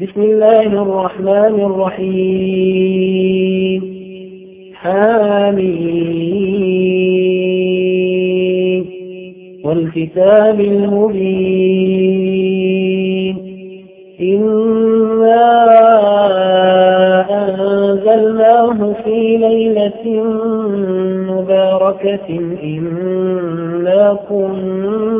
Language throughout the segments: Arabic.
بسم الله الرحمن الرحيم. حميم والكتاب المبين. إنا أنزلناه في ليلة مباركة إنا كنا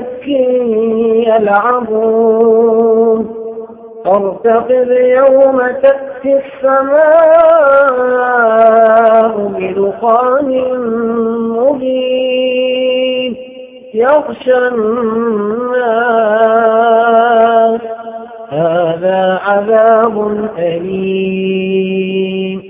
شك يلعبون. فارتقب يوم تأتي السماء بدخان مبين. يغشى الناس. هذا عذاب أليم.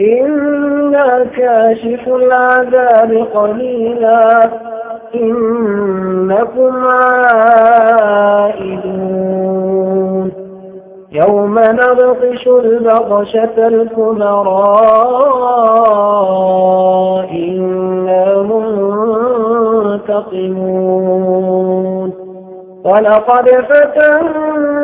إنا كاشف العذاب قليلا إنكم عائدون يوم نبطش البطشة الكبرى إنا منتقمون ولقد فتنا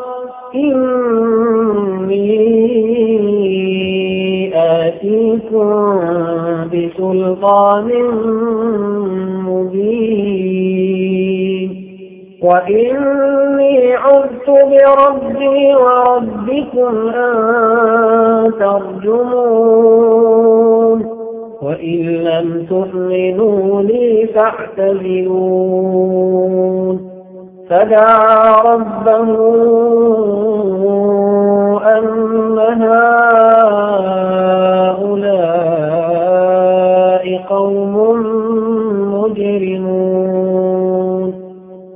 إني آتيكم بسلطان مبين. وإني عذت بربي وربكم أن ترجمون. وإن لم تؤمنوا لي فاعتذرون فدعا ربه أن هؤلاء قوم مجرمون.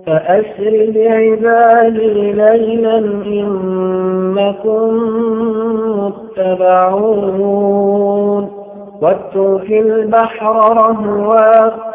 فأسر بعبادي ليلا إنكم متبعون. واترك البحر رهوا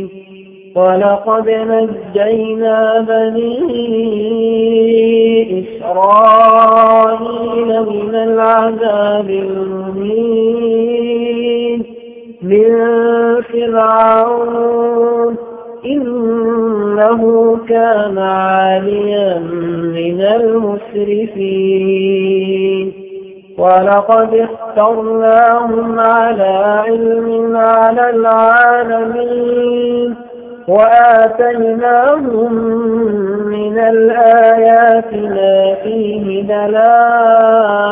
ولقد نجينا بني إسرائيل من العذاب المهين من فرعون. إنه كان عاليا من المسرفين. ولقد اخترناهم على علم على العالمين. وآتيناهم من الآيات ما فيه دلاء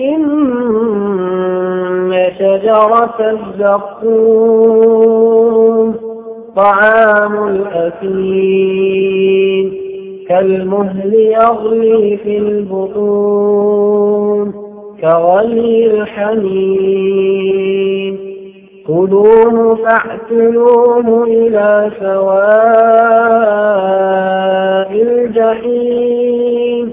إن شجرة الزقوم طعام الأثيم كالمهل يغلي في البطون كغلي الحميم خذوه فاعتلوه إلى سواء الجحيم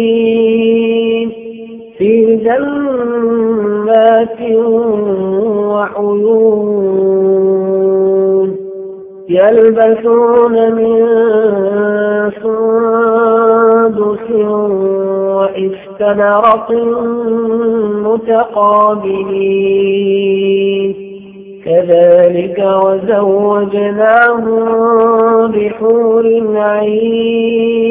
جنات وعيون يلبسون من سندس وإستبرق متقابلين. كذلك وزوجناهم بحور عين